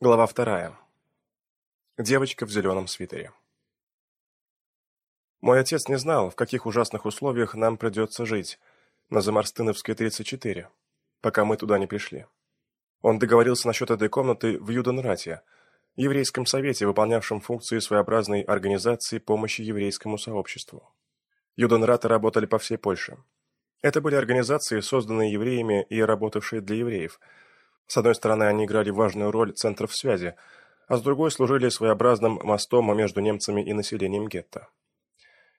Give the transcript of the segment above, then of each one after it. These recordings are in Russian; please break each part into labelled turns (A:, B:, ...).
A: Глава вторая. Девочка в зеленом свитере. Мой отец не знал, в каких ужасных условиях нам придется жить на Замарстыновской 34, пока мы туда не пришли. Он договорился насчет этой комнаты в Юденрате, еврейском совете, выполнявшем функции своеобразной организации помощи еврейскому сообществу. Юденраты работали по всей Польше. Это были организации, созданные евреями и работавшие для евреев – с одной стороны, они играли важную роль центров связи, а с другой служили своеобразным мостом между немцами и населением гетто.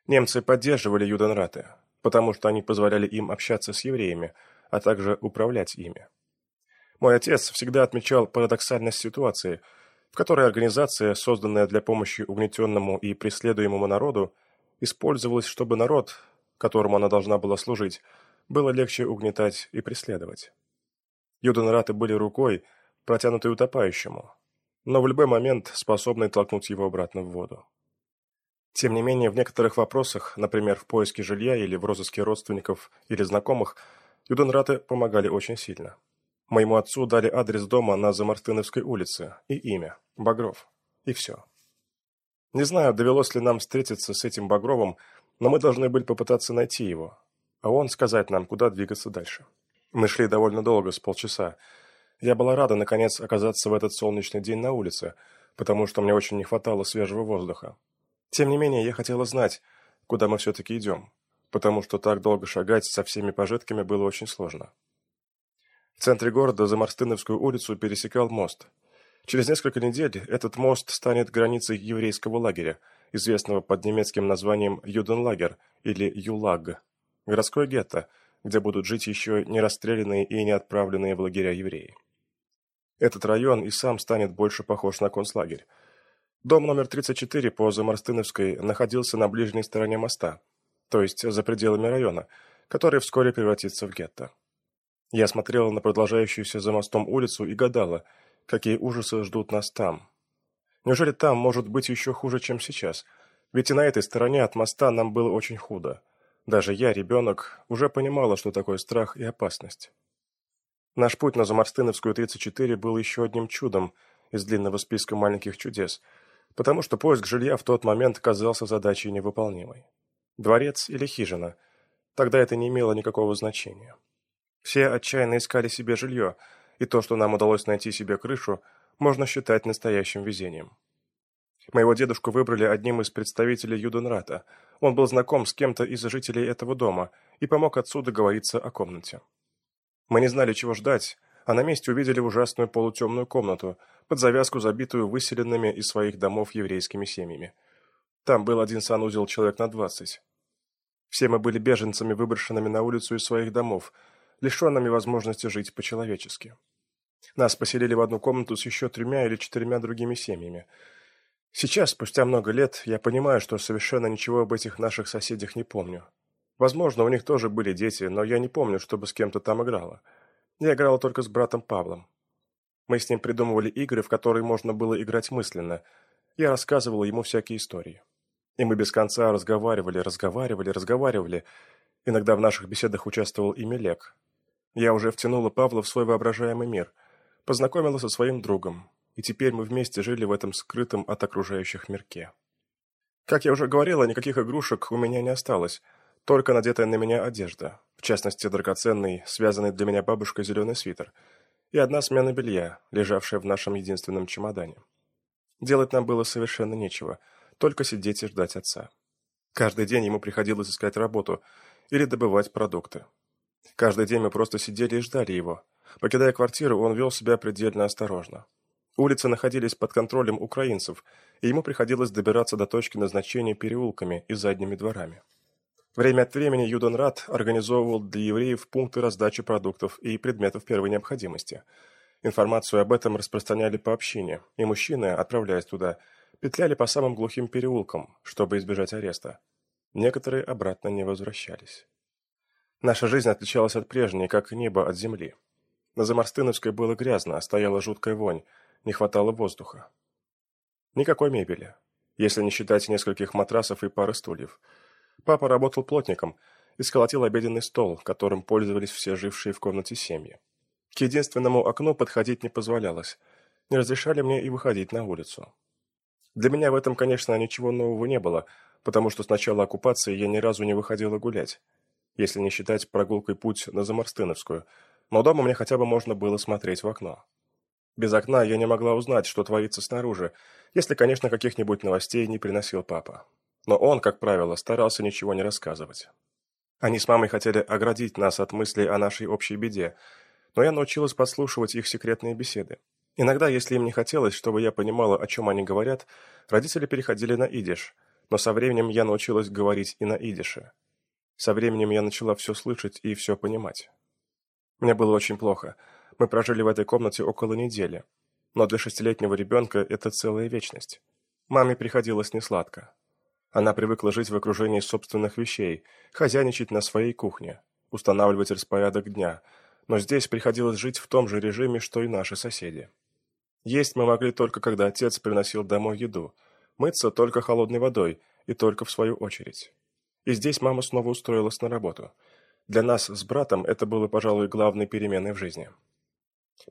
A: Немцы поддерживали юденраты, потому что они позволяли им общаться с евреями, а также управлять ими. Мой отец всегда отмечал парадоксальность ситуации, в которой организация, созданная для помощи угнетенному и преследуемому народу, использовалась, чтобы народ, которому она должна была служить, было легче угнетать и преследовать. Юденраты были рукой, протянутой утопающему, но в любой момент способной толкнуть его обратно в воду. Тем не менее, в некоторых вопросах, например, в поиске жилья или в розыске родственников или знакомых, юденраты помогали очень сильно. Моему отцу дали адрес дома на Замартыновской улице и имя – Багров. И все. Не знаю, довелось ли нам встретиться с этим Багровым, но мы должны были попытаться найти его, а он сказать нам, куда двигаться дальше. Мы шли довольно долго, с полчаса. Я была рада, наконец, оказаться в этот солнечный день на улице, потому что мне очень не хватало свежего воздуха. Тем не менее, я хотела знать, куда мы все-таки идем, потому что так долго шагать со всеми пожитками было очень сложно. В центре города за Марстыновскую улицу пересекал мост. Через несколько недель этот мост станет границей еврейского лагеря, известного под немецким названием Юденлагер или ЮЛАГ, городской гетто – где будут жить еще не расстрелянные и не отправленные в лагеря евреи. Этот район и сам станет больше похож на концлагерь. Дом номер 34 по Замарстыновской находился на ближней стороне моста, то есть за пределами района, который вскоре превратится в гетто. Я смотрела на продолжающуюся за мостом улицу и гадала, какие ужасы ждут нас там. Неужели там может быть еще хуже, чем сейчас? Ведь и на этой стороне от моста нам было очень худо. Даже я, ребенок, уже понимала, что такое страх и опасность. Наш путь на Замарстыновскую 34 был еще одним чудом из длинного списка маленьких чудес, потому что поиск жилья в тот момент казался задачей невыполнимой. Дворец или хижина – тогда это не имело никакого значения. Все отчаянно искали себе жилье, и то, что нам удалось найти себе крышу, можно считать настоящим везением. Моего дедушку выбрали одним из представителей Юденрата. Он был знаком с кем-то из жителей этого дома и помог отцу договориться о комнате. Мы не знали, чего ждать, а на месте увидели ужасную полутемную комнату, под завязку забитую выселенными из своих домов еврейскими семьями. Там был один санузел человек на двадцать. Все мы были беженцами, выброшенными на улицу из своих домов, лишенными возможности жить по-человечески. Нас поселили в одну комнату с еще тремя или четырьмя другими семьями – Сейчас, спустя много лет, я понимаю, что совершенно ничего об этих наших соседях не помню. Возможно, у них тоже были дети, но я не помню, чтобы с кем-то там играла. Я играла только с братом Павлом. Мы с ним придумывали игры, в которые можно было играть мысленно. Я рассказывала ему всякие истории. И мы без конца разговаривали, разговаривали, разговаривали. Иногда в наших беседах участвовал и Мелек. Я уже втянула Павла в свой воображаемый мир. Познакомила со своим другом, и теперь мы вместе жили в этом скрытом от окружающих мирке. Как я уже говорила, никаких игрушек у меня не осталось, только надетая на меня одежда, в частности, драгоценный, связанный для меня бабушкой зеленый свитер, и одна смена белья, лежавшая в нашем единственном чемодане. Делать нам было совершенно нечего, только сидеть и ждать отца. Каждый день ему приходилось искать работу или добывать продукты. Каждый день мы просто сидели и ждали его. Покидая квартиру, он вел себя предельно осторожно. Улицы находились под контролем украинцев, и ему приходилось добираться до точки назначения переулками и задними дворами. Время от времени Юденрат организовывал для евреев пункты раздачи продуктов и предметов первой необходимости. Информацию об этом распространяли по общине, и мужчины, отправляясь туда, петляли по самым глухим переулкам, чтобы избежать ареста. Некоторые обратно не возвращались. Наша жизнь отличалась от прежней, как небо от земли. На Замарстыновской было грязно, стояла жуткая вонь, не хватало воздуха. Никакой мебели, если не считать нескольких матрасов и пары стульев. Папа работал плотником и сколотил обеденный стол, которым пользовались все жившие в комнате семьи. К единственному окну подходить не позволялось. не разрешали мне и выходить на улицу. Для меня в этом, конечно, ничего нового не было, потому что с начала оккупации я ни разу не выходила гулять, если не считать прогулкой путь на Замарстыновскую, но дома мне хотя бы можно было смотреть в окно. Без окна я не могла узнать, что творится снаружи, если, конечно, каких-нибудь новостей не приносил папа. Но он, как правило, старался ничего не рассказывать. Они с мамой хотели оградить нас от мыслей о нашей общей беде, но я научилась подслушивать их секретные беседы. Иногда, если им не хотелось, чтобы я понимала, о чем они говорят, родители переходили на идиш, но со временем я научилась говорить и на идише. Со временем я начала все слышать и все понимать. Мне было очень плохо. Мы прожили в этой комнате около недели. Но для шестилетнего ребенка это целая вечность. Маме приходилось несладко. Она привыкла жить в окружении собственных вещей, хозяйничать на своей кухне, устанавливать распорядок дня, но здесь приходилось жить в том же режиме, что и наши соседи. Есть мы могли только, когда отец приносил домой еду, мыться только холодной водой и только в свою очередь. И здесь мама снова устроилась на работу. Для нас с братом это было, пожалуй, главной переменой в жизни.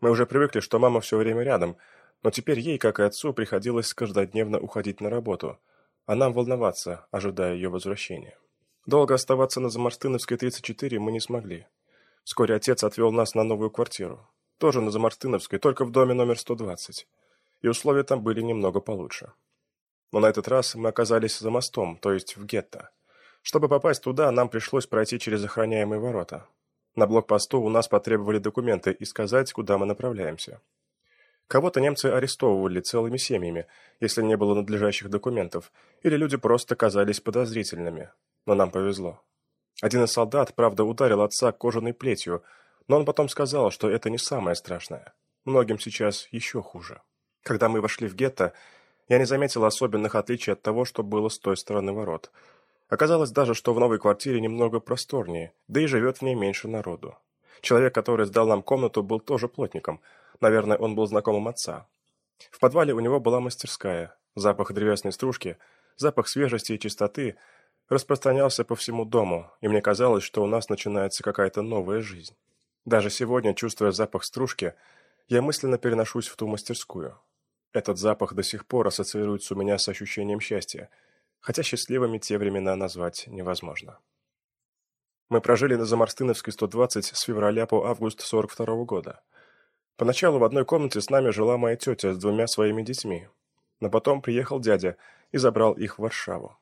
A: Мы уже привыкли, что мама все время рядом, но теперь ей, как и отцу, приходилось каждодневно уходить на работу, а нам волноваться, ожидая ее возвращения. Долго оставаться на Замарстыновской 34 мы не смогли. Вскоре отец отвел нас на новую квартиру. Тоже на Замарстыновской, только в доме номер 120. И условия там были немного получше. Но на этот раз мы оказались за мостом, то есть в гетто. Чтобы попасть туда, нам пришлось пройти через охраняемые ворота. На блокпосту у нас потребовали документы и сказать, куда мы направляемся. Кого-то немцы арестовывали целыми семьями, если не было надлежащих документов, или люди просто казались подозрительными. Но нам повезло. Один из солдат, правда, ударил отца кожаной плетью, но он потом сказал, что это не самое страшное. Многим сейчас еще хуже. Когда мы вошли в гетто, я не заметил особенных отличий от того, что было с той стороны ворот – Оказалось даже, что в новой квартире немного просторнее, да и живет в ней меньше народу. Человек, который сдал нам комнату, был тоже плотником. Наверное, он был знакомым отца. В подвале у него была мастерская. Запах древесной стружки, запах свежести и чистоты распространялся по всему дому, и мне казалось, что у нас начинается какая-то новая жизнь. Даже сегодня, чувствуя запах стружки, я мысленно переношусь в ту мастерскую. Этот запах до сих пор ассоциируется у меня с ощущением счастья – хотя счастливыми те времена назвать невозможно. Мы прожили на Замарстыновской 120 с февраля по август 42 -го года. Поначалу в одной комнате с нами жила моя тетя с двумя своими детьми, но потом приехал дядя и забрал их в Варшаву.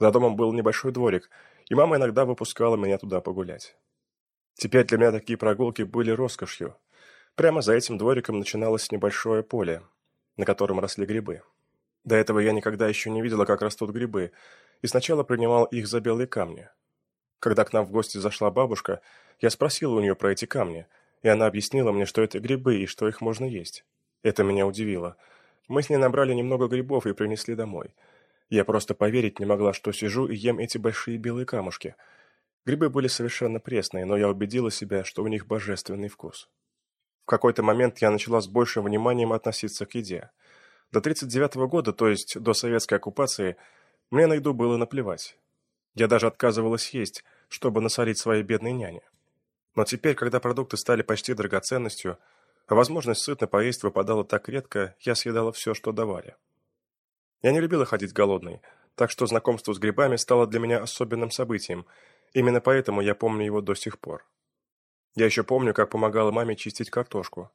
A: За домом был небольшой дворик, и мама иногда выпускала меня туда погулять. Теперь для меня такие прогулки были роскошью. Прямо за этим двориком начиналось небольшое поле, на котором росли грибы. До этого я никогда еще не видела, как растут грибы, и сначала принимал их за белые камни. Когда к нам в гости зашла бабушка, я спросила у нее про эти камни, и она объяснила мне, что это грибы и что их можно есть. Это меня удивило. Мы с ней набрали немного грибов и принесли домой. Я просто поверить не могла, что сижу и ем эти большие белые камушки. Грибы были совершенно пресные, но я убедила себя, что у них божественный вкус. В какой-то момент я начала с большим вниманием относиться к еде – до 1939 года, то есть до советской оккупации, мне на еду было наплевать. Я даже отказывалась есть, чтобы насолить своей бедной няне. Но теперь, когда продукты стали почти драгоценностью, а возможность сытно поесть выпадала так редко, я съедала все, что давали. Я не любила ходить голодной, так что знакомство с грибами стало для меня особенным событием, именно поэтому я помню его до сих пор. Я еще помню, как помогала маме чистить картошку.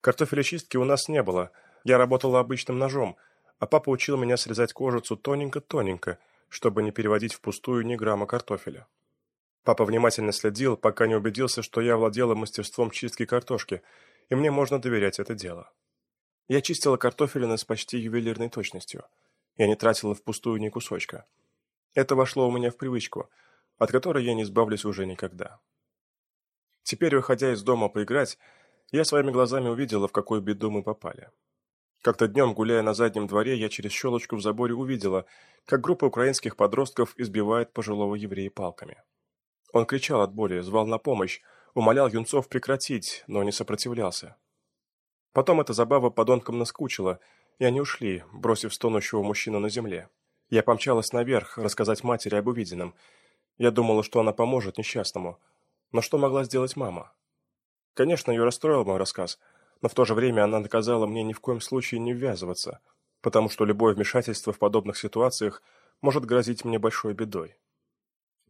A: Картофелечистки у нас не было – я работала обычным ножом, а папа учил меня срезать кожицу тоненько-тоненько, чтобы не переводить впустую ни грамма картофеля. Папа внимательно следил, пока не убедился, что я владела мастерством чистки картошки, и мне можно доверять это дело. Я чистила картофелины с почти ювелирной точностью. Я не тратила впустую ни кусочка. Это вошло у меня в привычку, от которой я не избавлюсь уже никогда. Теперь, выходя из дома поиграть, я своими глазами увидела, в какую беду мы попали. Как-то днем, гуляя на заднем дворе, я через щелочку в заборе увидела, как группа украинских подростков избивает пожилого еврея палками. Он кричал от боли, звал на помощь, умолял юнцов прекратить, но не сопротивлялся. Потом эта забава подонкам наскучила, и они ушли, бросив стонущего мужчину на земле. Я помчалась наверх, рассказать матери об увиденном. Я думала, что она поможет несчастному. Но что могла сделать мама? Конечно, ее расстроил мой рассказ – но в то же время она наказала мне ни в коем случае не ввязываться, потому что любое вмешательство в подобных ситуациях может грозить мне большой бедой.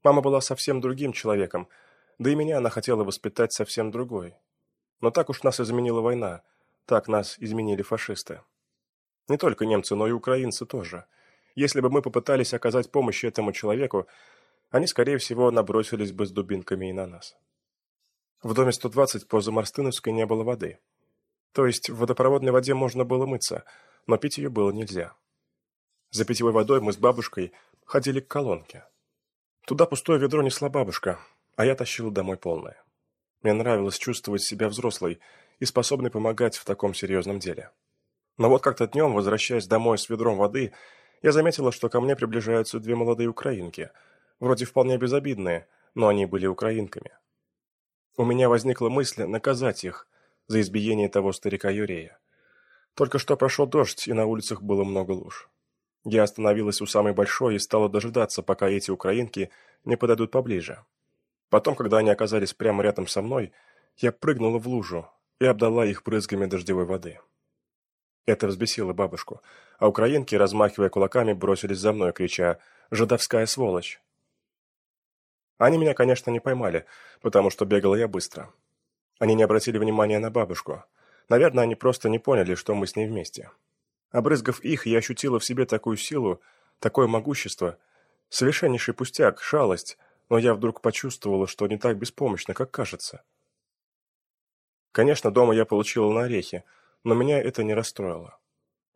A: Мама была совсем другим человеком, да и меня она хотела воспитать совсем другой. Но так уж нас изменила война, так нас изменили фашисты. Не только немцы, но и украинцы тоже. Если бы мы попытались оказать помощь этому человеку, они, скорее всего, набросились бы с дубинками и на нас. В доме 120 по Замарстыновской не было воды. То есть в водопроводной воде можно было мыться, но пить ее было нельзя. За питьевой водой мы с бабушкой ходили к колонке. Туда пустое ведро несла бабушка, а я тащила домой полное. Мне нравилось чувствовать себя взрослой и способной помогать в таком серьезном деле. Но вот как-то днем, возвращаясь домой с ведром воды, я заметила, что ко мне приближаются две молодые украинки, вроде вполне безобидные, но они были украинками. У меня возникла мысль наказать их за избиение того старика Юрея. Только что прошел дождь, и на улицах было много луж. Я остановилась у самой большой и стала дожидаться, пока эти украинки не подойдут поближе. Потом, когда они оказались прямо рядом со мной, я прыгнула в лужу и обдала их брызгами дождевой воды. Это взбесило бабушку, а украинки, размахивая кулаками, бросились за мной, крича «Жидовская сволочь!». Они меня, конечно, не поймали, потому что бегала я быстро. Они не обратили внимания на бабушку. Наверное, они просто не поняли, что мы с ней вместе. Обрызгав их, я ощутила в себе такую силу, такое могущество. Совершеннейший пустяк, шалость, но я вдруг почувствовала, что не так беспомощно, как кажется. Конечно, дома я получила на орехи, но меня это не расстроило.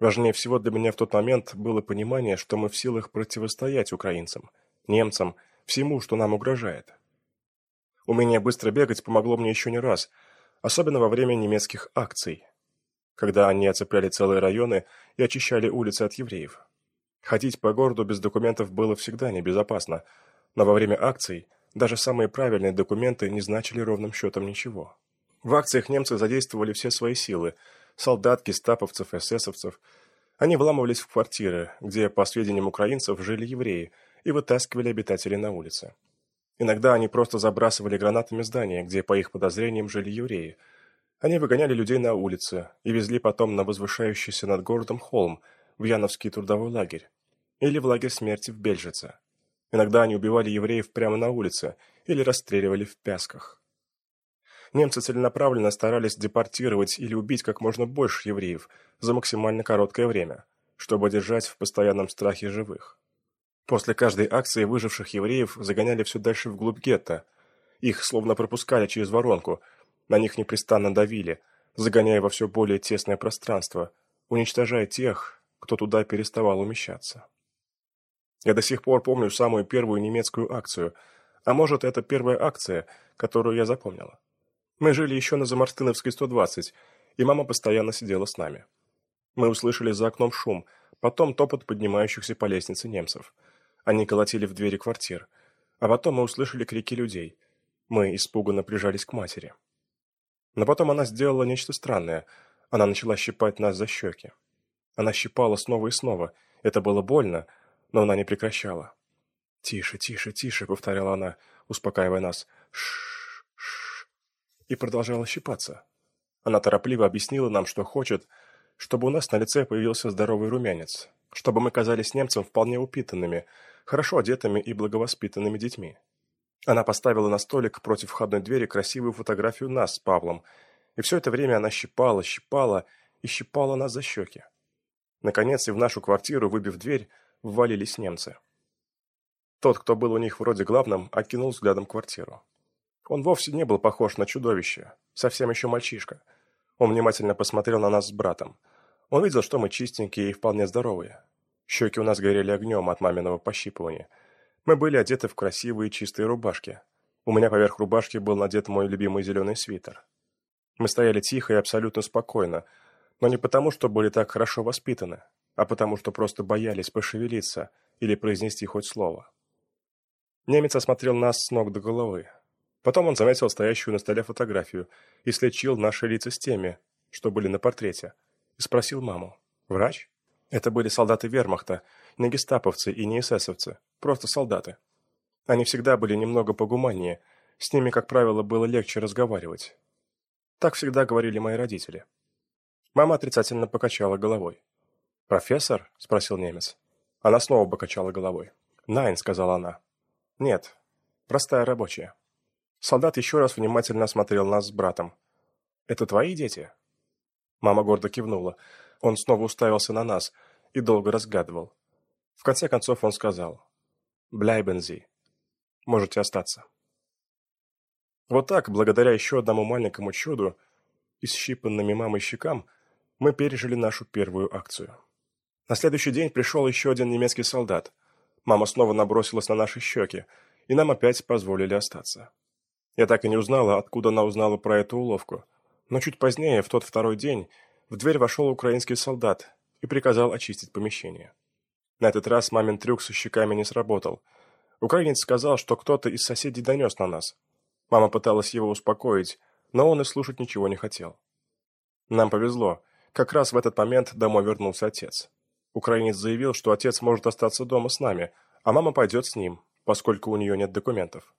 A: Важнее всего для меня в тот момент было понимание, что мы в силах противостоять украинцам, немцам, всему, что нам угрожает. Умение быстро бегать помогло мне еще не раз, особенно во время немецких акций, когда они оцепляли целые районы и очищали улицы от евреев. Ходить по городу без документов было всегда небезопасно, но во время акций даже самые правильные документы не значили ровным счетом ничего. В акциях немцы задействовали все свои силы – солдат, гестаповцев, эсэсовцев. Они вламывались в квартиры, где, по сведениям украинцев, жили евреи – и вытаскивали обитателей на улице. Иногда они просто забрасывали гранатами здания, где, по их подозрениям, жили евреи. Они выгоняли людей на улицы и везли потом на возвышающийся над городом холм в Яновский трудовой лагерь или в лагерь смерти в Бельжице. Иногда они убивали евреев прямо на улице или расстреливали в пясках. Немцы целенаправленно старались депортировать или убить как можно больше евреев за максимально короткое время, чтобы держать в постоянном страхе живых. После каждой акции выживших евреев загоняли все дальше вглубь гетто. Их словно пропускали через воронку, на них непрестанно давили, загоняя во все более тесное пространство, уничтожая тех, кто туда переставал умещаться. Я до сих пор помню самую первую немецкую акцию, а может, это первая акция, которую я запомнила. Мы жили еще на Замарстыновской 120, и мама постоянно сидела с нами. Мы услышали за окном шум, потом топот поднимающихся по лестнице немцев – они колотили в двери квартир. А потом мы услышали крики людей. Мы испуганно прижались к матери. Но потом она сделала нечто странное. Она начала щипать нас за щеки. Она щипала снова и снова. Это было больно, но она не прекращала. «Тише, тише, тише», — повторяла она, успокаивая нас. «Ш -ш И продолжала щипаться. Она торопливо объяснила нам, что хочет, чтобы у нас на лице появился здоровый румянец, чтобы мы казались немцам вполне упитанными, хорошо одетыми и благовоспитанными детьми. Она поставила на столик против входной двери красивую фотографию нас с Павлом, и все это время она щипала, щипала и щипала нас за щеки. Наконец и в нашу квартиру, выбив дверь, ввалились немцы. Тот, кто был у них вроде главным, окинул взглядом квартиру. Он вовсе не был похож на чудовище, совсем еще мальчишка. Он внимательно посмотрел на нас с братом. Он видел, что мы чистенькие и вполне здоровые. Щеки у нас горели огнем от маминого пощипывания. Мы были одеты в красивые чистые рубашки. У меня поверх рубашки был надет мой любимый зеленый свитер. Мы стояли тихо и абсолютно спокойно, но не потому, что были так хорошо воспитаны, а потому, что просто боялись пошевелиться или произнести хоть слово. Немец осмотрел нас с ног до головы. Потом он заметил стоящую на столе фотографию и слечил наши лица с теми, что были на портрете, и спросил маму. «Врач?» Это были солдаты вермахта, не гестаповцы и не эсэсовцы, просто солдаты. Они всегда были немного погуманнее, с ними, как правило, было легче разговаривать. Так всегда говорили мои родители. Мама отрицательно покачала головой. «Профессор?» – спросил немец. Она снова покачала головой. «Найн», – сказала она. «Нет, простая рабочая». Солдат еще раз внимательно осмотрел нас с братом. «Это твои дети?» Мама гордо кивнула. Он снова уставился на нас и долго разгадывал. В конце концов он сказал. «Бляйбензи. Можете остаться». Вот так, благодаря еще одному маленькому чуду, исщипанными мамой щекам, мы пережили нашу первую акцию. На следующий день пришел еще один немецкий солдат. Мама снова набросилась на наши щеки, и нам опять позволили остаться. Я так и не узнала, откуда она узнала про эту уловку. Но чуть позднее, в тот второй день, в дверь вошел украинский солдат и приказал очистить помещение. На этот раз мамин трюк со щеками не сработал. Украинец сказал, что кто-то из соседей донес на нас. Мама пыталась его успокоить, но он и слушать ничего не хотел. Нам повезло. Как раз в этот момент домой вернулся отец. Украинец заявил, что отец может остаться дома с нами, а мама пойдет с ним, поскольку у нее нет документов.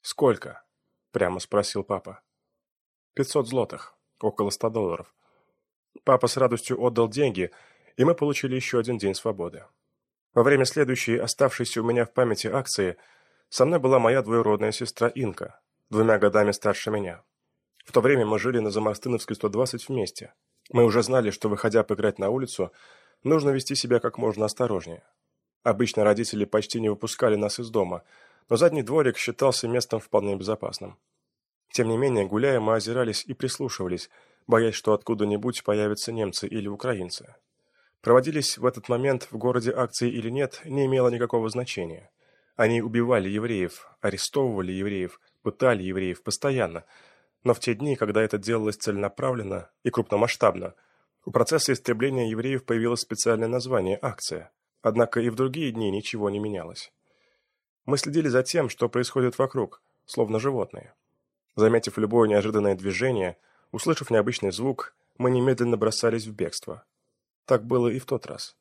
A: «Сколько?» – прямо спросил папа. «Пятьсот злотых, около ста долларов». Папа с радостью отдал деньги, и мы получили еще один день свободы. Во время следующей оставшейся у меня в памяти акции со мной была моя двоюродная сестра Инка, двумя годами старше меня. В то время мы жили на Замарстыновской 120 вместе. Мы уже знали, что, выходя поиграть на улицу, нужно вести себя как можно осторожнее. Обычно родители почти не выпускали нас из дома, но задний дворик считался местом вполне безопасным. Тем не менее, гуляя, мы озирались и прислушивались, боясь, что откуда-нибудь появятся немцы или украинцы. Проводились в этот момент в городе акции или нет, не имело никакого значения. Они убивали евреев, арестовывали евреев, пытали евреев постоянно, но в те дни, когда это делалось целенаправленно и крупномасштабно, у процесса истребления евреев появилось специальное название – акция. Однако и в другие дни ничего не менялось. Мы следили за тем, что происходит вокруг, словно животные. Заметив любое неожиданное движение, услышав необычный звук, мы немедленно бросались в бегство. Так было и в тот раз.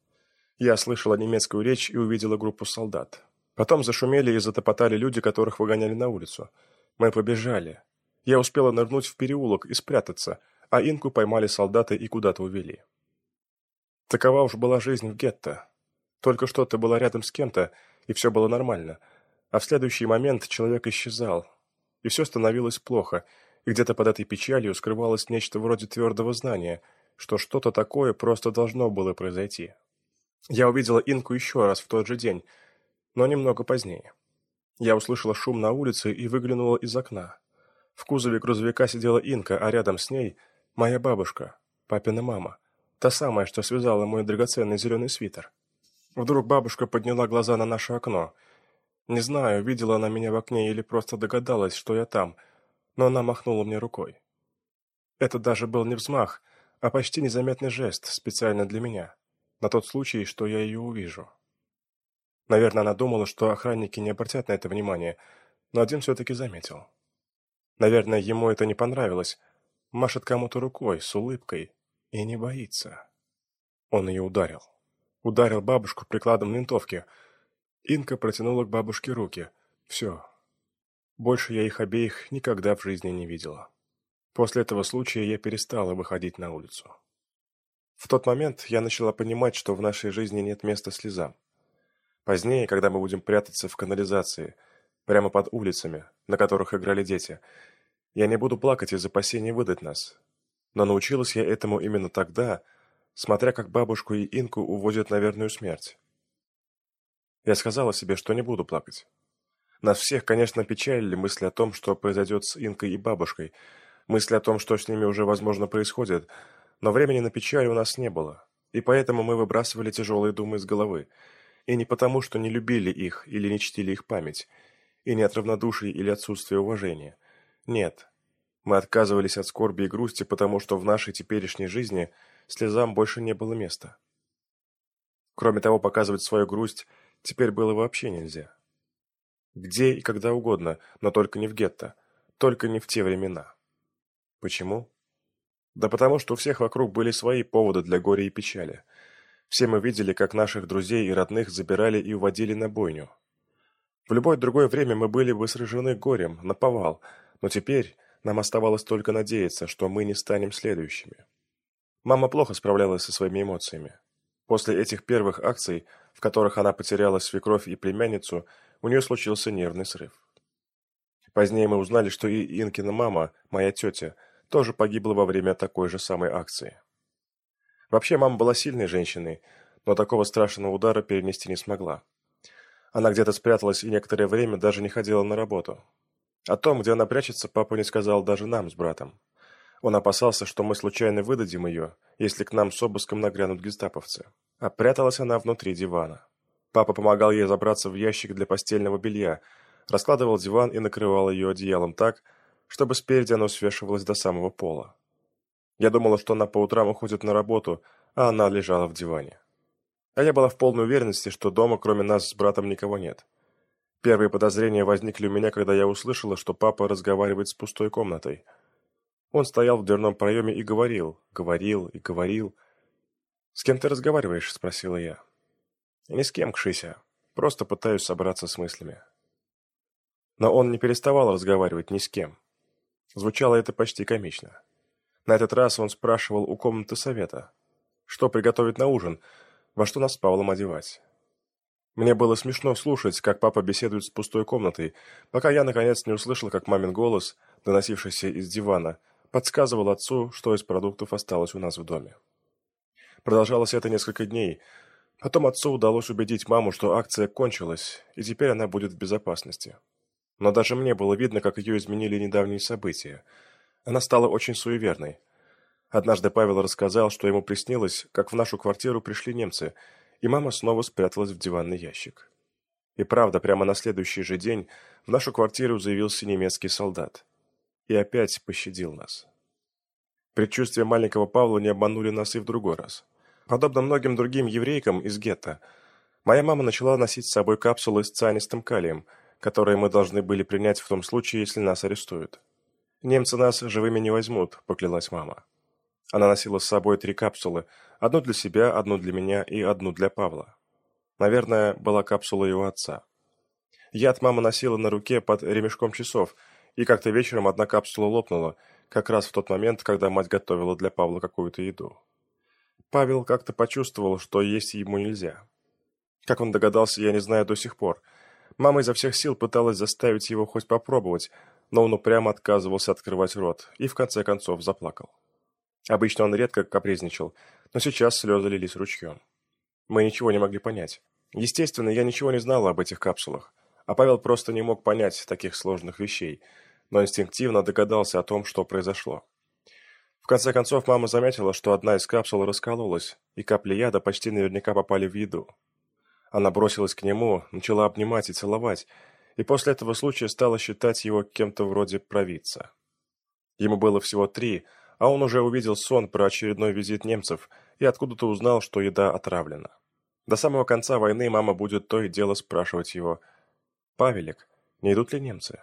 A: Я слышала немецкую речь и увидела группу солдат. Потом зашумели и затопотали люди, которых выгоняли на улицу. Мы побежали. Я успела нырнуть в переулок и спрятаться, а Инку поймали солдаты и куда-то увели. Такова уж была жизнь в гетто. Только что ты была рядом с кем-то, и все было нормально, а в следующий момент человек исчезал, и все становилось плохо, и где-то под этой печалью скрывалось нечто вроде твердого знания, что что-то такое просто должно было произойти. Я увидела Инку еще раз в тот же день, но немного позднее. Я услышала шум на улице и выглянула из окна. В кузове грузовика сидела Инка, а рядом с ней моя бабушка, папина мама, та самая, что связала мой драгоценный зеленый свитер. Вдруг бабушка подняла глаза на наше окно. Не знаю, видела она меня в окне или просто догадалась, что я там, но она махнула мне рукой. Это даже был не взмах, а почти незаметный жест специально для меня, на тот случай, что я ее увижу. Наверное, она думала, что охранники не обратят на это внимания, но один все-таки заметил. Наверное, ему это не понравилось. Машет кому-то рукой, с улыбкой, и не боится. Он ее ударил. Ударил бабушку прикладом винтовки. Инка протянула к бабушке руки. Все. Больше я их обеих никогда в жизни не видела. После этого случая я перестала выходить на улицу. В тот момент я начала понимать, что в нашей жизни нет места слезам. Позднее, когда мы будем прятаться в канализации, прямо под улицами, на которых играли дети, я не буду плакать из опасений выдать нас. Но научилась я этому именно тогда, смотря как бабушку и Инку увозят на верную смерть. Я сказала себе, что не буду плакать. Нас всех, конечно, печалили мысли о том, что произойдет с Инкой и бабушкой, мысли о том, что с ними уже, возможно, происходит, но времени на печаль у нас не было, и поэтому мы выбрасывали тяжелые думы из головы – и не потому, что не любили их или не чтили их память, и не от равнодушия или отсутствия уважения. Нет. Мы отказывались от скорби и грусти, потому что в нашей теперешней жизни слезам больше не было места. Кроме того, показывать свою грусть теперь было вообще нельзя. Где и когда угодно, но только не в гетто, только не в те времена. Почему? Да потому что у всех вокруг были свои поводы для горя и печали – все мы видели, как наших друзей и родных забирали и уводили на бойню. В любое другое время мы были бы сражены горем, наповал, но теперь нам оставалось только надеяться, что мы не станем следующими. Мама плохо справлялась со своими эмоциями. После этих первых акций, в которых она потеряла свекровь и племянницу, у нее случился нервный срыв. Позднее мы узнали, что и Инкина мама, моя тетя, тоже погибла во время такой же самой акции. Вообще, мама была сильной женщиной, но такого страшного удара перенести не смогла. Она где-то спряталась и некоторое время даже не ходила на работу. О том, где она прячется, папа не сказал даже нам с братом. Он опасался, что мы случайно выдадим ее, если к нам с обыском нагрянут гестаповцы. А пряталась она внутри дивана. Папа помогал ей забраться в ящик для постельного белья, раскладывал диван и накрывал ее одеялом так, чтобы спереди оно свешивалось до самого пола. Я думала, что она по утрам уходит на работу, а она лежала в диване. А я была в полной уверенности, что дома кроме нас с братом никого нет. Первые подозрения возникли у меня, когда я услышала, что папа разговаривает с пустой комнатой – он стоял в дверном проеме и говорил, говорил и говорил. «С кем ты разговариваешь?» – спросила я. «Ни с кем, Кшися. Просто пытаюсь собраться с мыслями». Но он не переставал разговаривать ни с кем. Звучало это почти комично. На этот раз он спрашивал у комнаты совета, что приготовить на ужин, во что нас с Павлом одевать. Мне было смешно слушать, как папа беседует с пустой комнатой, пока я, наконец, не услышал, как мамин голос, доносившийся из дивана, подсказывал отцу, что из продуктов осталось у нас в доме. Продолжалось это несколько дней. Потом отцу удалось убедить маму, что акция кончилась, и теперь она будет в безопасности. Но даже мне было видно, как ее изменили недавние события. Она стала очень суеверной. Однажды Павел рассказал, что ему приснилось, как в нашу квартиру пришли немцы, и мама снова спряталась в диванный ящик. И правда, прямо на следующий же день в нашу квартиру заявился немецкий солдат и опять пощадил нас. Предчувствия маленького Павла не обманули нас и в другой раз. Подобно многим другим еврейкам из гетто, моя мама начала носить с собой капсулы с цианистым калием, которые мы должны были принять в том случае, если нас арестуют. «Немцы нас живыми не возьмут», – поклялась мама. Она носила с собой три капсулы, одну для себя, одну для меня и одну для Павла. Наверное, была капсула его отца. Яд мама носила на руке под ремешком часов – и как-то вечером одна капсула лопнула, как раз в тот момент, когда мать готовила для Павла какую-то еду. Павел как-то почувствовал, что есть ему нельзя. Как он догадался, я не знаю до сих пор. Мама изо всех сил пыталась заставить его хоть попробовать, но он упрямо отказывался открывать рот и в конце концов заплакал. Обычно он редко капризничал, но сейчас слезы лились ручьем. Мы ничего не могли понять. Естественно, я ничего не знала об этих капсулах, а Павел просто не мог понять таких сложных вещей – но инстинктивно догадался о том, что произошло. В конце концов, мама заметила, что одна из капсул раскололась, и капли яда почти наверняка попали в еду. Она бросилась к нему, начала обнимать и целовать, и после этого случая стала считать его кем-то вроде провидца. Ему было всего три, а он уже увидел сон про очередной визит немцев и откуда-то узнал, что еда отравлена. До самого конца войны мама будет то и дело спрашивать его «Павелик, не идут ли немцы?»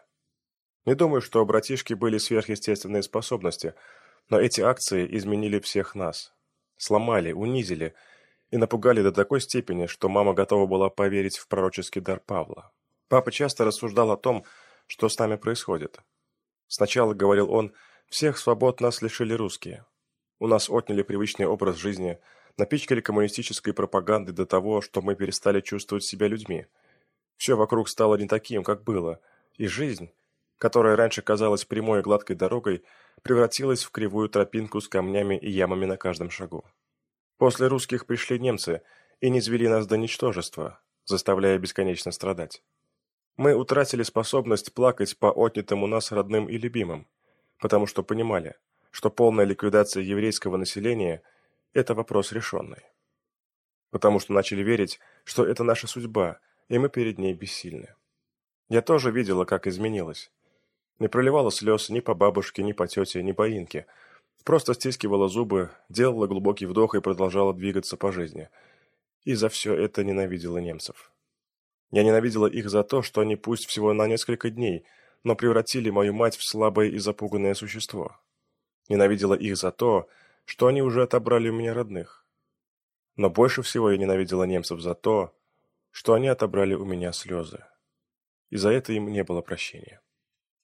A: Не думаю, что у братишки были сверхъестественные способности, но эти акции изменили всех нас. Сломали, унизили и напугали до такой степени, что мама готова была поверить в пророческий дар Павла. Папа часто рассуждал о том, что с нами происходит. Сначала, говорил он, всех свобод нас лишили русские. У нас отняли привычный образ жизни, напичкали коммунистической пропагандой до того, что мы перестали чувствовать себя людьми. Все вокруг стало не таким, как было, и жизнь, которая раньше казалась прямой и гладкой дорогой, превратилась в кривую тропинку с камнями и ямами на каждом шагу. После русских пришли немцы и низвели нас до ничтожества, заставляя бесконечно страдать. Мы утратили способность плакать по отнятым у нас родным и любимым, потому что понимали, что полная ликвидация еврейского населения – это вопрос решенный. Потому что начали верить, что это наша судьба, и мы перед ней бессильны. Я тоже видела, как изменилось. Не проливала слез ни по бабушке, ни по тете, ни по Инке. Просто стискивала зубы, делала глубокий вдох и продолжала двигаться по жизни. И за все это ненавидела немцев. Я ненавидела их за то, что они пусть всего на несколько дней, но превратили мою мать в слабое и запуганное существо. Ненавидела их за то, что они уже отобрали у меня родных. Но больше всего я ненавидела немцев за то, что они отобрали у меня слезы. И за это им не было прощения.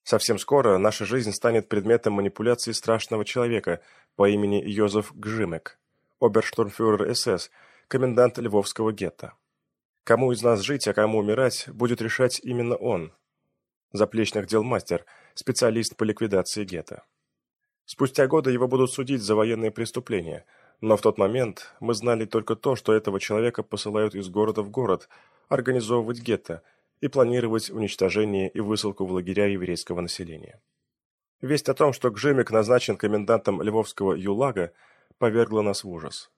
A: Совсем скоро наша жизнь станет предметом манипуляции страшного человека по имени Йозеф Гжимек, оберштурмфюрер СС, комендант Львовского гетто. Кому из нас жить, а кому умирать, будет решать именно он. Заплечных дел мастер, специалист по ликвидации гетто. Спустя годы его будут судить за военные преступления, но в тот момент мы знали только то, что этого человека посылают из города в город, организовывать гетто – и планировать уничтожение и высылку в лагеря еврейского населения. Весть о том, что Гжемик назначен комендантом Львовского ЮЛАГа, повергла нас в ужас.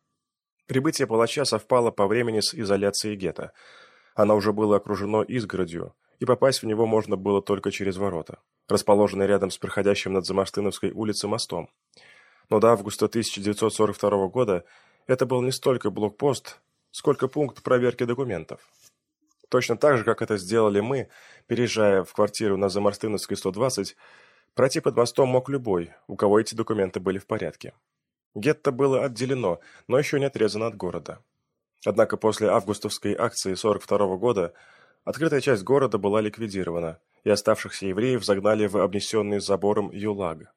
A: Прибытие палача совпало по времени с изоляцией гетто. Оно уже было окружено изгородью, и попасть в него можно было только через ворота, расположенные рядом с проходящим над Замарстыновской улицей мостом. Но до августа 1942 года это был не столько блокпост, сколько пункт проверки документов. Точно так же, как это сделали мы, переезжая в квартиру на Замарстыновской 120, пройти под мостом мог любой, у кого эти документы были в порядке. Гетто было отделено, но еще не отрезано от города. Однако после августовской акции 42 года открытая часть города была ликвидирована, и оставшихся евреев загнали в обнесенный забором ЮЛАГ.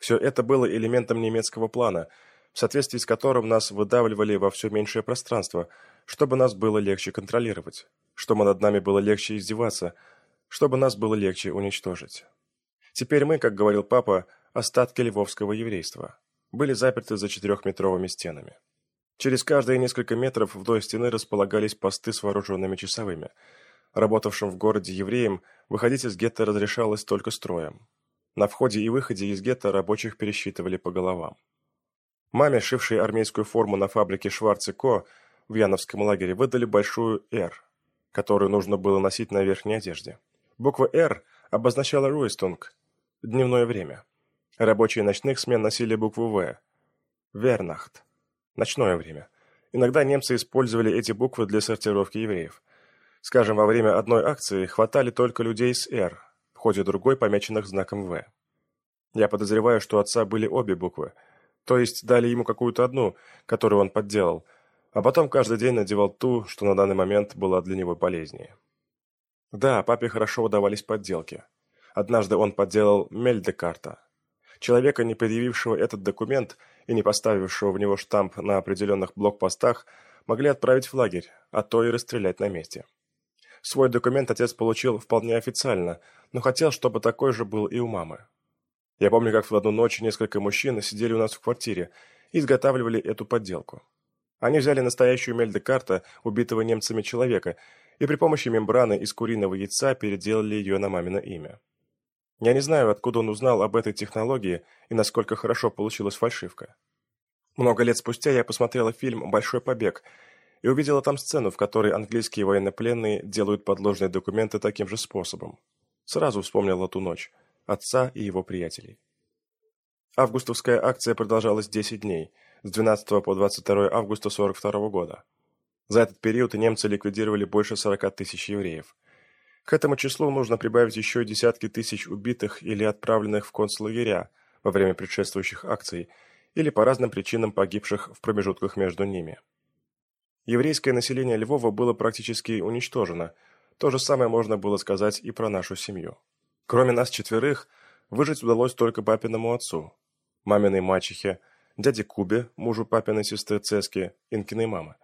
A: Все это было элементом немецкого плана – в соответствии с которым нас выдавливали во все меньшее пространство, чтобы нас было легче контролировать, чтобы над нами было легче издеваться, чтобы нас было легче уничтожить. Теперь мы, как говорил папа, остатки львовского еврейства, были заперты за четырехметровыми стенами. Через каждые несколько метров вдоль стены располагались посты с вооруженными часовыми. Работавшим в городе евреям выходить из гетто разрешалось только строем. На входе и выходе из гетто рабочих пересчитывали по головам. Маме, шившей армейскую форму на фабрике Шварц Ко в Яновском лагере, выдали большую «Р», которую нужно было носить на верхней одежде. Буква «Р» обозначала «Руистунг» – дневное время. Рабочие ночных смен носили букву «В» – «Вернахт» – ночное время. Иногда немцы использовали эти буквы для сортировки евреев. Скажем, во время одной акции хватали только людей с «Р», в ходе другой помеченных знаком «В». Я подозреваю, что у отца были обе буквы – то есть дали ему какую-то одну, которую он подделал, а потом каждый день надевал ту, что на данный момент была для него полезнее. Да, папе хорошо удавались подделки. Однажды он подделал Мельдекарта. Человека, не предъявившего этот документ и не поставившего в него штамп на определенных блокпостах, могли отправить в лагерь, а то и расстрелять на месте. Свой документ отец получил вполне официально, но хотел, чтобы такой же был и у мамы. Я помню, как в одну ночь несколько мужчин сидели у нас в квартире и изготавливали эту подделку. Они взяли настоящую мельдекарта убитого немцами человека и при помощи мембраны из куриного яйца переделали ее на мамино имя. Я не знаю, откуда он узнал об этой технологии и насколько хорошо получилась фальшивка. Много лет спустя я посмотрела фильм «Большой побег» и увидела там сцену, в которой английские военнопленные делают подложные документы таким же способом. Сразу вспомнила ту ночь отца и его приятелей. Августовская акция продолжалась 10 дней, с 12 по 22 августа 1942 года. За этот период немцы ликвидировали больше 40 тысяч евреев. К этому числу нужно прибавить еще десятки тысяч убитых или отправленных в концлагеря во время предшествующих акций или по разным причинам погибших в промежутках между ними. Еврейское население Львова было практически уничтожено, то же самое можно было сказать и про нашу семью. Кроме нас четверых, выжить удалось только папиному отцу, маминой мачехе, дяде Кубе, мужу папиной сестры Цески, Инкиной мамы.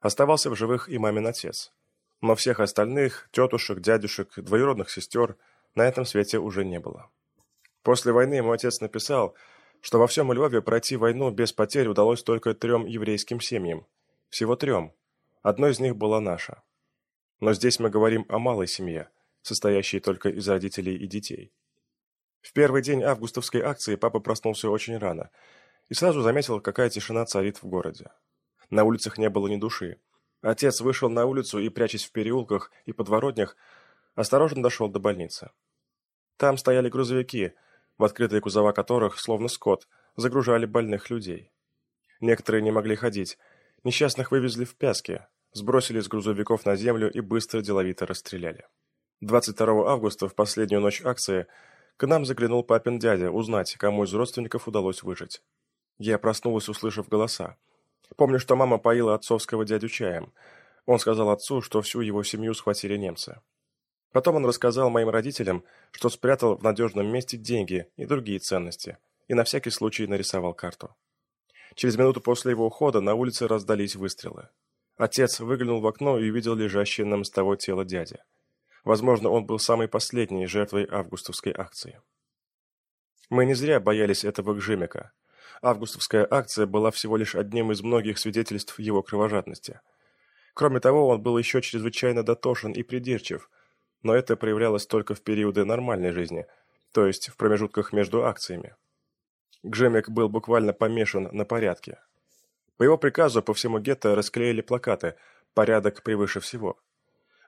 A: Оставался в живых и мамин отец. Но всех остальных, тетушек, дядюшек, двоюродных сестер, на этом свете уже не было. После войны мой отец написал, что во всем Львове пройти войну без потерь удалось только трем еврейским семьям. Всего трем. Одной из них была наша. Но здесь мы говорим о малой семье – состоящие только из родителей и детей. В первый день августовской акции папа проснулся очень рано и сразу заметил, какая тишина царит в городе. На улицах не было ни души. Отец вышел на улицу и, прячась в переулках и подворотнях, осторожно дошел до больницы. Там стояли грузовики, в открытые кузова которых, словно скот, загружали больных людей. Некоторые не могли ходить, несчастных вывезли в пяски, сбросили с грузовиков на землю и быстро деловито расстреляли. 22 августа, в последнюю ночь акции, к нам заглянул папин дядя узнать, кому из родственников удалось выжить. Я проснулась, услышав голоса. Помню, что мама поила отцовского дядю чаем. Он сказал отцу, что всю его семью схватили немцы. Потом он рассказал моим родителям, что спрятал в надежном месте деньги и другие ценности, и на всякий случай нарисовал карту. Через минуту после его ухода на улице раздались выстрелы. Отец выглянул в окно и увидел лежащее на мостовой тело дяди. Возможно, он был самой последней жертвой августовской акции. Мы не зря боялись этого Гжимика. Августовская акция была всего лишь одним из многих свидетельств его кровожадности. Кроме того, он был еще чрезвычайно дотошен и придирчив – но это проявлялось только в периоды нормальной жизни, то есть в промежутках между акциями. Гжемик был буквально помешан на порядке. По его приказу по всему гетто расклеили плакаты «Порядок превыше всего».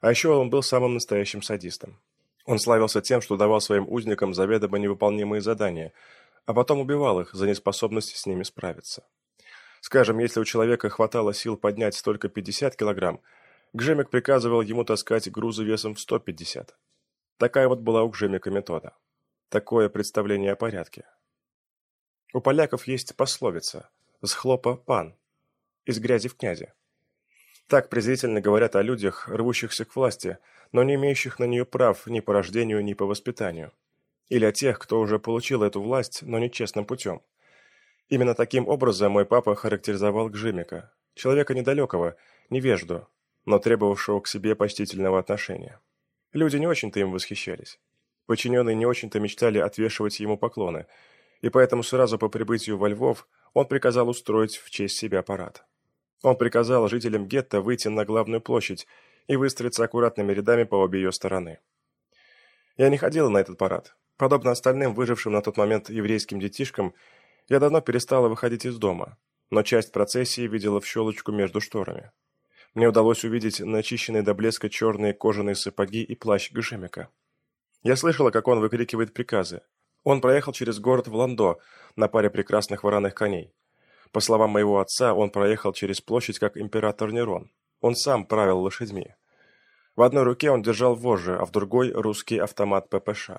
A: А еще он был самым настоящим садистом. Он славился тем, что давал своим узникам заведомо невыполнимые задания, а потом убивал их за неспособность с ними справиться. Скажем, если у человека хватало сил поднять только 50 килограмм, Гжемик приказывал ему таскать грузы весом в 150. Такая вот была у Гжемика метода. Такое представление о порядке. У поляков есть пословица «с хлопа пан», «из грязи в князи». Так презрительно говорят о людях, рвущихся к власти, но не имеющих на нее прав ни по рождению, ни по воспитанию. Или о тех, кто уже получил эту власть, но нечестным путем. Именно таким образом мой папа характеризовал Гжимика, человека недалекого, невежду, но требовавшего к себе почтительного отношения. Люди не очень-то им восхищались. Подчиненные не очень-то мечтали отвешивать ему поклоны, и поэтому сразу по прибытию во Львов он приказал устроить в честь себя парад. Он приказал жителям гетто выйти на главную площадь и выстроиться аккуратными рядами по обе ее стороны. Я не ходила на этот парад. Подобно остальным выжившим на тот момент еврейским детишкам, я давно перестала выходить из дома, но часть процессии видела в щелочку между шторами мне удалось увидеть начищенные до блеска черные кожаные сапоги и плащ Гжемика. Я слышала, как он выкрикивает приказы. Он проехал через город в Ландо на паре прекрасных вороных коней. По словам моего отца, он проехал через площадь как император Нерон. Он сам правил лошадьми. В одной руке он держал вожжи, а в другой – русский автомат ППШ.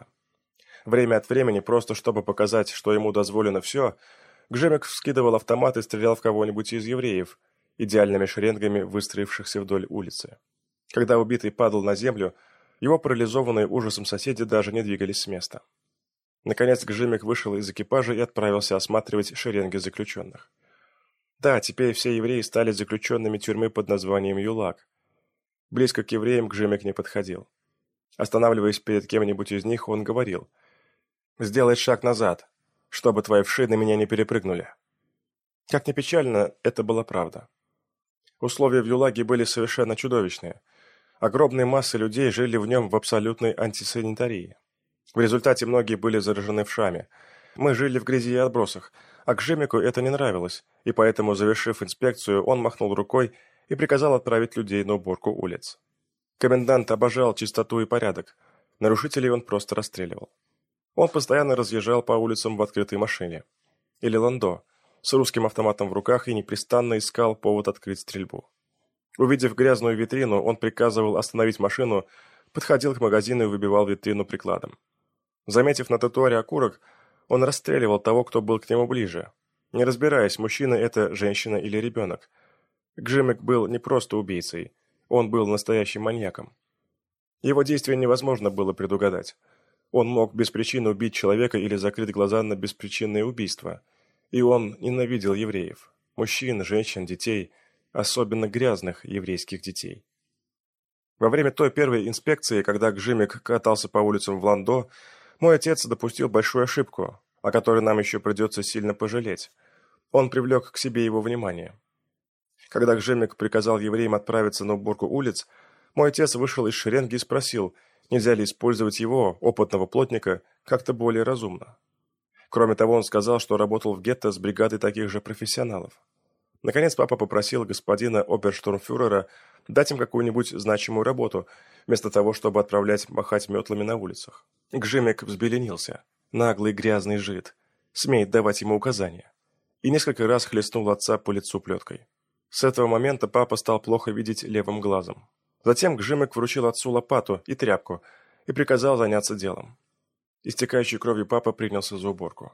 A: Время от времени, просто чтобы показать, что ему дозволено все, Гжемик вскидывал автомат и стрелял в кого-нибудь из евреев – идеальными шеренгами выстроившихся вдоль улицы. Когда убитый падал на землю, его парализованные ужасом соседи даже не двигались с места. Наконец Гжимик вышел из экипажа и отправился осматривать шеренги заключенных. Да, теперь все евреи стали заключенными тюрьмы под названием ЮЛАГ. Близко к евреям Гжимик не подходил. Останавливаясь перед кем-нибудь из них, он говорил «Сделай шаг назад, чтобы твои вши на меня не перепрыгнули». Как ни печально, это была правда. Условия в ЮЛАГе были совершенно чудовищные. Огромные массы людей жили в нем в абсолютной антисанитарии. В результате многие были заражены вшами. Мы жили в грязи и отбросах, а к Жемику это не нравилось, и поэтому, завершив инспекцию, он махнул рукой и приказал отправить людей на уборку улиц. Комендант обожал чистоту и порядок. Нарушителей он просто расстреливал. Он постоянно разъезжал по улицам в открытой машине. Или ландо, с русским автоматом в руках и непрестанно искал повод открыть стрельбу. Увидев грязную витрину, он приказывал остановить машину, подходил к магазину и выбивал витрину прикладом. Заметив на тротуаре окурок, он расстреливал того, кто был к нему ближе, не разбираясь, мужчина это женщина или ребенок. Гжимик был не просто убийцей, он был настоящим маньяком. Его действия невозможно было предугадать. Он мог без причины убить человека или закрыть глаза на беспричинное убийство – и он ненавидел евреев, мужчин, женщин, детей, особенно грязных еврейских детей. Во время той первой инспекции, когда Гжимик катался по улицам в Ландо, мой отец допустил большую ошибку, о которой нам еще придется сильно пожалеть. Он привлек к себе его внимание. Когда Гжимик приказал евреям отправиться на уборку улиц, мой отец вышел из шеренги и спросил, нельзя ли использовать его, опытного плотника, как-то более разумно. Кроме того, он сказал, что работал в гетто с бригадой таких же профессионалов. Наконец папа попросил господина оберштурмфюрера дать им какую-нибудь значимую работу, вместо того, чтобы отправлять махать метлами на улицах. Гжимик взбеленился. Наглый грязный жид. Смеет давать ему указания. И несколько раз хлестнул отца по лицу плеткой. С этого момента папа стал плохо видеть левым глазом. Затем Гжимик вручил отцу лопату и тряпку и приказал заняться делом. Истекающий кровью папа принялся за уборку.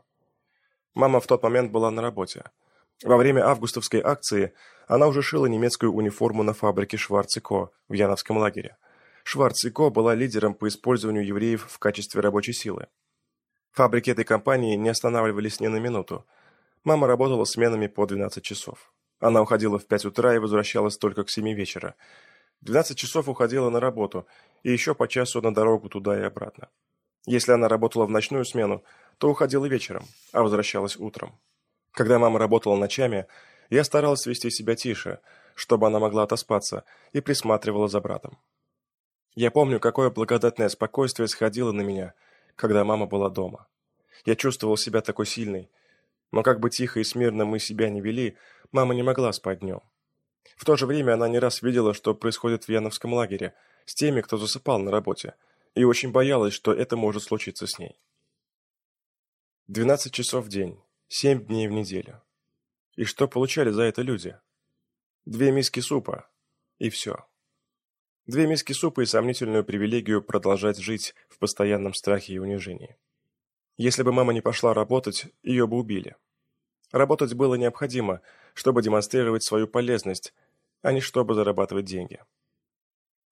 A: Мама в тот момент была на работе. Во время августовской акции она уже шила немецкую униформу на фабрике Шварц Ко в Яновском лагере. Шварц и Ко была лидером по использованию евреев в качестве рабочей силы. Фабрики этой компании не останавливались ни на минуту. Мама работала сменами по 12 часов. Она уходила в 5 утра и возвращалась только к 7 вечера. 12 часов уходила на работу, и еще по часу на дорогу туда и обратно. Если она работала в ночную смену, то уходила вечером, а возвращалась утром. Когда мама работала ночами, я старалась вести себя тише, чтобы она могла отоспаться, и присматривала за братом. Я помню, какое благодатное спокойствие сходило на меня, когда мама была дома. Я чувствовал себя такой сильной, но как бы тихо и смирно мы себя не вели, мама не могла спать днем. В то же время она не раз видела, что происходит в Яновском лагере с теми, кто засыпал на работе, и очень боялась, что это может случиться с ней. 12 часов в день, 7 дней в неделю. И что получали за это люди? Две миски супа, и все. Две миски супа и сомнительную привилегию продолжать жить в постоянном страхе и унижении. Если бы мама не пошла работать, ее бы убили. Работать было необходимо, чтобы демонстрировать свою полезность, а не чтобы зарабатывать деньги.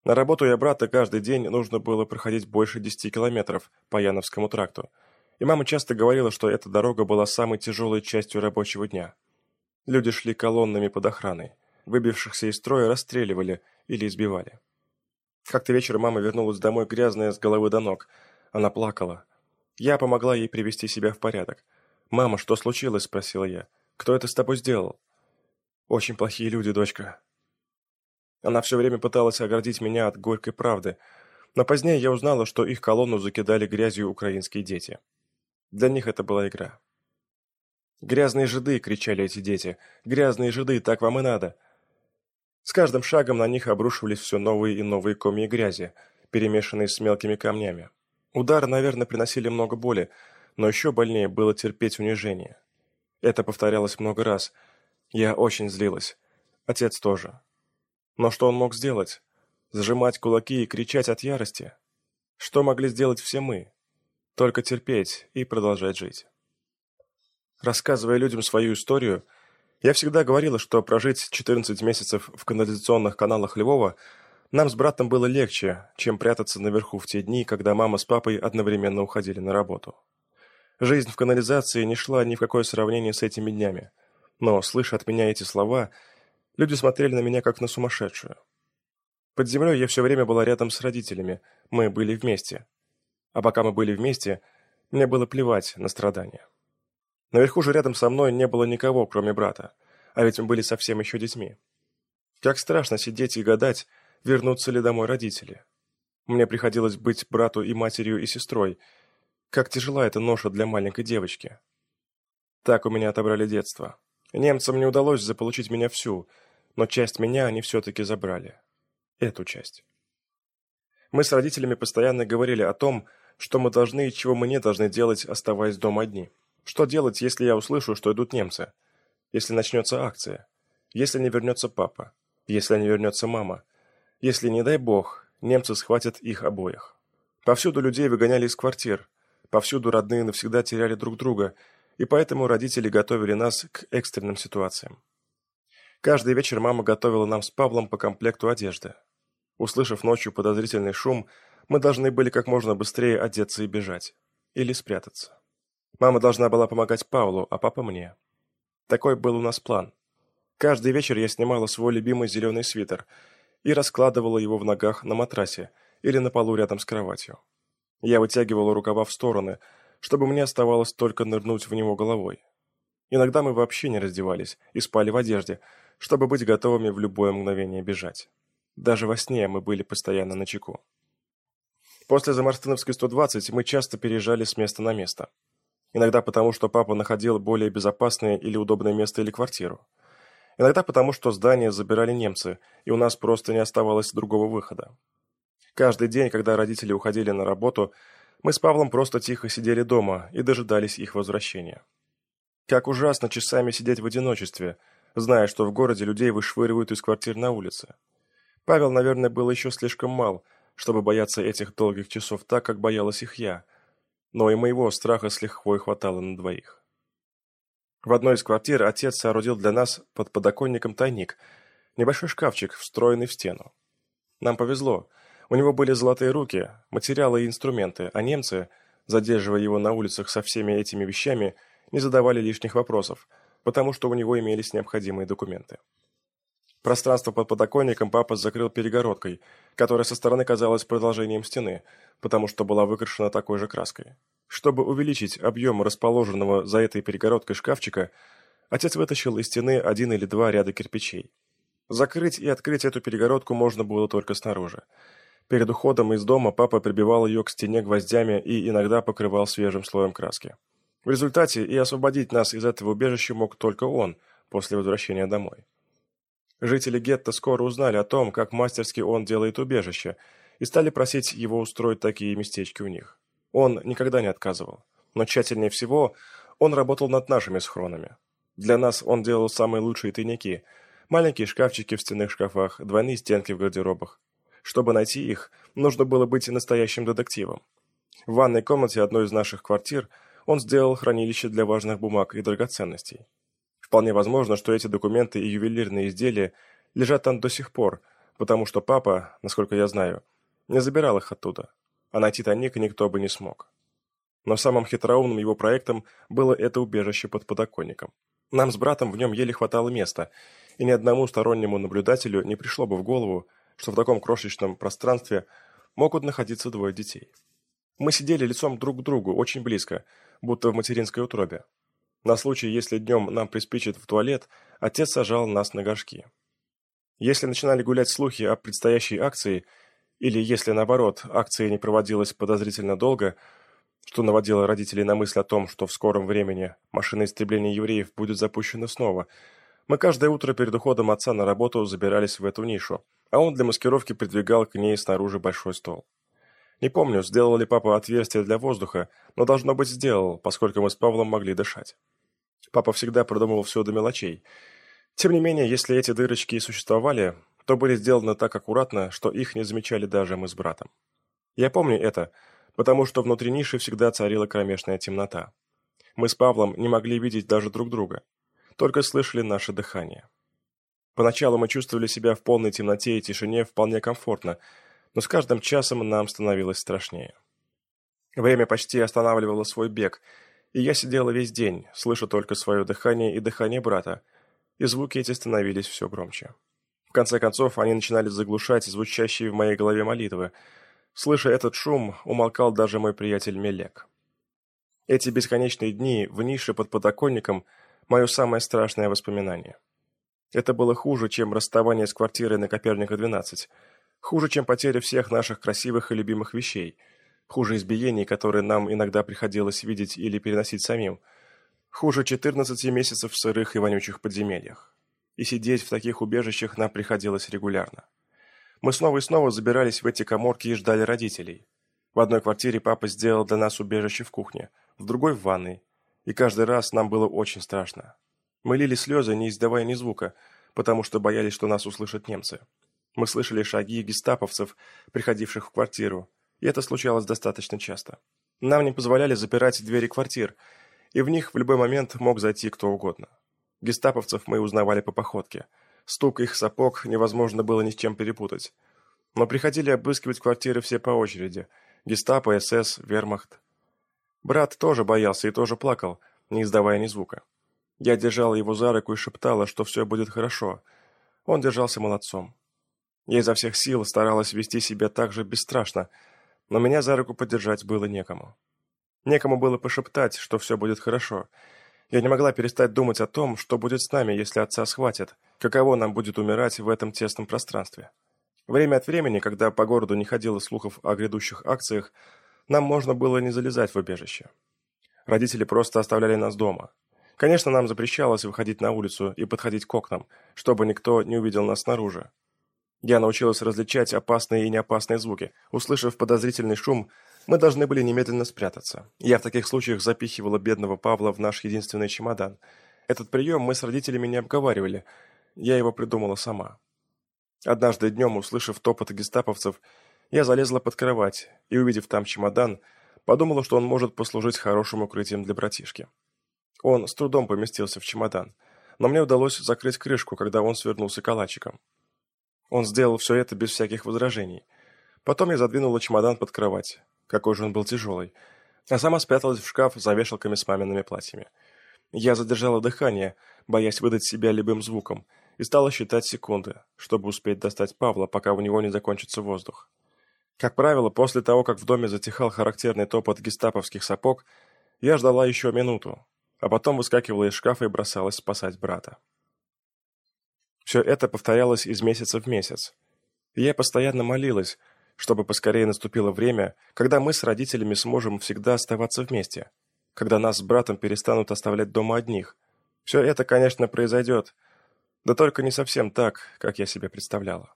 A: На работу я брата каждый день нужно было проходить больше 10 километров по Яновскому тракту, и мама часто говорила, что эта дорога была самой тяжелой частью рабочего дня. Люди шли колоннами под охраной, выбившихся из строя расстреливали или избивали. Как-то вечером мама вернулась домой грязная с головы до ног. Она плакала. Я помогла ей привести себя в порядок. «Мама, что случилось?» – спросила я. «Кто это с тобой сделал?» «Очень плохие люди, дочка». Она все время пыталась оградить меня от горькой правды, но позднее я узнала, что их колонну закидали грязью украинские дети. Для них это была игра. «Грязные жиды!» – кричали эти дети. «Грязные жиды! Так вам и надо!» С каждым шагом на них обрушивались все новые и новые комья грязи, перемешанные с мелкими камнями. Удары, наверное, приносили много боли, но еще больнее было терпеть унижение. Это повторялось много раз. Я очень злилась. Отец тоже. Но что он мог сделать? Сжимать кулаки и кричать от ярости? Что могли сделать все мы? Только терпеть и продолжать жить. Рассказывая людям свою историю, я всегда говорила, что прожить 14 месяцев в канализационных каналах Львова нам с братом было легче, чем прятаться наверху в те дни, когда мама с папой одновременно уходили на работу. Жизнь в канализации не шла ни в какое сравнение с этими днями. Но, слыша от меня эти слова, люди смотрели на меня как на сумасшедшую. Под землей я все время была рядом с родителями, мы были вместе. А пока мы были вместе, мне было плевать на страдания. Наверху же рядом со мной не было никого, кроме брата, а ведь мы были совсем еще детьми. Как страшно сидеть и гадать, вернутся ли домой родители. Мне приходилось быть брату и матерью, и сестрой. Как тяжела эта ноша для маленькой девочки. Так у меня отобрали детство. Немцам не удалось заполучить меня всю, но часть меня они все-таки забрали. Эту часть. Мы с родителями постоянно говорили о том, что мы должны и чего мы не должны делать, оставаясь дома одни. Что делать, если я услышу, что идут немцы? Если начнется акция? Если не вернется папа? Если не вернется мама? Если, не дай бог, немцы схватят их обоих? Повсюду людей выгоняли из квартир. Повсюду родные навсегда теряли друг друга, и поэтому родители готовили нас к экстренным ситуациям. Каждый вечер мама готовила нам с Павлом по комплекту одежды. Услышав ночью подозрительный шум, мы должны были как можно быстрее одеться и бежать. Или спрятаться. Мама должна была помогать Павлу, а папа мне. Такой был у нас план. Каждый вечер я снимала свой любимый зеленый свитер и раскладывала его в ногах на матрасе или на полу рядом с кроватью. Я вытягивала рукава в стороны, чтобы мне оставалось только нырнуть в него головой. Иногда мы вообще не раздевались и спали в одежде, чтобы быть готовыми в любое мгновение бежать. Даже во сне мы были постоянно на чеку. После Замарстыновской 120 мы часто переезжали с места на место. Иногда потому, что папа находил более безопасное или удобное место или квартиру. Иногда потому, что здание забирали немцы, и у нас просто не оставалось другого выхода. Каждый день, когда родители уходили на работу, мы с Павлом просто тихо сидели дома и дожидались их возвращения. Как ужасно часами сидеть в одиночестве, зная, что в городе людей вышвыривают из квартир на улице. Павел, наверное, был еще слишком мал, чтобы бояться этих долгих часов так, как боялась их я – но и моего страха с лихвой хватало на двоих. В одной из квартир отец соорудил для нас под подоконником тайник, небольшой шкафчик, встроенный в стену. Нам повезло. У него были золотые руки, материалы и инструменты, а немцы, задерживая его на улицах со всеми этими вещами, не задавали лишних вопросов, потому что у него имелись необходимые документы. Пространство под подоконником папа закрыл перегородкой, которая со стороны казалась продолжением стены, потому что была выкрашена такой же краской. Чтобы увеличить объем расположенного за этой перегородкой шкафчика, отец вытащил из стены один или два ряда кирпичей. Закрыть и открыть эту перегородку можно было только снаружи. Перед уходом из дома папа прибивал ее к стене гвоздями и иногда покрывал свежим слоем краски. В результате и освободить нас из этого убежища мог только он после возвращения домой. Жители гетто скоро узнали о том, как мастерски он делает убежище, и стали просить его устроить такие местечки у них. Он никогда не отказывал. Но тщательнее всего он работал над нашими схронами. Для нас он делал самые лучшие тайники – маленькие шкафчики в стенных шкафах, двойные стенки в гардеробах. Чтобы найти их, нужно было быть настоящим детективом. В ванной комнате одной из наших квартир он сделал хранилище для важных бумаг и драгоценностей. Вполне возможно, что эти документы и ювелирные изделия лежат там до сих пор, потому что папа, насколько я знаю, не забирал их оттуда, а найти тайник никто бы не смог. Но самым хитроумным его проектом было это убежище под подоконником. Нам с братом в нем еле хватало места, и ни одному стороннему наблюдателю не пришло бы в голову, что в таком крошечном пространстве могут находиться двое детей. Мы сидели лицом друг к другу, очень близко, будто в материнской утробе. На случай, если днем нам приспичит в туалет, отец сажал нас на горшки. Если начинали гулять слухи о предстоящей акции, или если, наоборот, акция не проводилась подозрительно долго, что наводило родителей на мысль о том, что в скором времени машина истребления евреев будет запущена снова – мы каждое утро перед уходом отца на работу забирались в эту нишу, а он для маскировки придвигал к ней снаружи большой стол. Не помню, сделал ли папа отверстие для воздуха, но должно быть сделал, поскольку мы с Павлом могли дышать. Папа всегда продумывал все до мелочей. Тем не менее, если эти дырочки и существовали, то были сделаны так аккуратно, что их не замечали даже мы с братом. Я помню это, потому что внутри ниши всегда царила кромешная темнота. Мы с Павлом не могли видеть даже друг друга только слышали наше дыхание. Поначалу мы чувствовали себя в полной темноте и тишине вполне комфортно, но с каждым часом нам становилось страшнее. Время почти останавливало свой бег, и я сидела весь день, слыша только свое дыхание и дыхание брата, и звуки эти становились все громче. В конце концов, они начинали заглушать звучащие в моей голове молитвы. Слыша этот шум, умолкал даже мой приятель Мелек. Эти бесконечные дни в нише под подоконником – мое самое страшное воспоминание. Это было хуже, чем расставание с квартирой на Коперника 12, хуже, чем потеря всех наших красивых и любимых вещей, хуже избиений, которые нам иногда приходилось видеть или переносить самим, хуже 14 месяцев в сырых и вонючих подземельях. И сидеть в таких убежищах нам приходилось регулярно. Мы снова и снова забирались в эти коморки и ждали родителей. В одной квартире папа сделал для нас убежище в кухне, в другой в ванной, и каждый раз нам было очень страшно. Мы лили слезы, не издавая ни звука, потому что боялись, что нас услышат немцы. Мы слышали шаги гестаповцев, приходивших в квартиру, и это случалось достаточно часто. Нам не позволяли запирать двери квартир, и в них в любой момент мог зайти кто угодно. Гестаповцев мы узнавали по походке. Стук их сапог невозможно было ни с чем перепутать. Но приходили обыскивать квартиры все по очереди. Гестапо, СС, Вермахт. Брат тоже боялся и тоже плакал, не издавая ни звука. Я держала его за руку и шептала, что все будет хорошо. Он держался молодцом. Я изо всех сил старалась вести себя так же бесстрашно, но меня за руку поддержать было некому. Некому было пошептать, что все будет хорошо. Я не могла перестать думать о том, что будет с нами, если отца схватят, каково нам будет умирать в этом тесном пространстве. Время от времени, когда по городу не ходило слухов о грядущих акциях, нам можно было не залезать в убежище. Родители просто оставляли нас дома. Конечно, нам запрещалось выходить на улицу и подходить к окнам, чтобы никто не увидел нас снаружи. Я научилась различать опасные и неопасные звуки. Услышав подозрительный шум, мы должны были немедленно спрятаться. Я в таких случаях запихивала бедного Павла в наш единственный чемодан. Этот прием мы с родителями не обговаривали. Я его придумала сама. Однажды днем, услышав топот гестаповцев, я залезла под кровать и, увидев там чемодан, подумала, что он может послужить хорошим укрытием для братишки. Он с трудом поместился в чемодан, но мне удалось закрыть крышку, когда он свернулся калачиком. Он сделал все это без всяких возражений. Потом я задвинула чемодан под кровать. Какой же он был тяжелый. А сама спряталась в шкаф за вешалками с мамиными платьями. Я задержала дыхание, боясь выдать себя любым звуком, и стала считать секунды, чтобы успеть достать Павла, пока у него не закончится воздух. Как правило, после того, как в доме затихал характерный топот гестаповских сапог, я ждала еще минуту, а потом выскакивала из шкафа и бросалась спасать брата. Все это повторялось из месяца в месяц. И я постоянно молилась, чтобы поскорее наступило время, когда мы с родителями сможем всегда оставаться вместе, когда нас с братом перестанут оставлять дома одних. Все это, конечно, произойдет, да только не совсем так, как я себе представляла.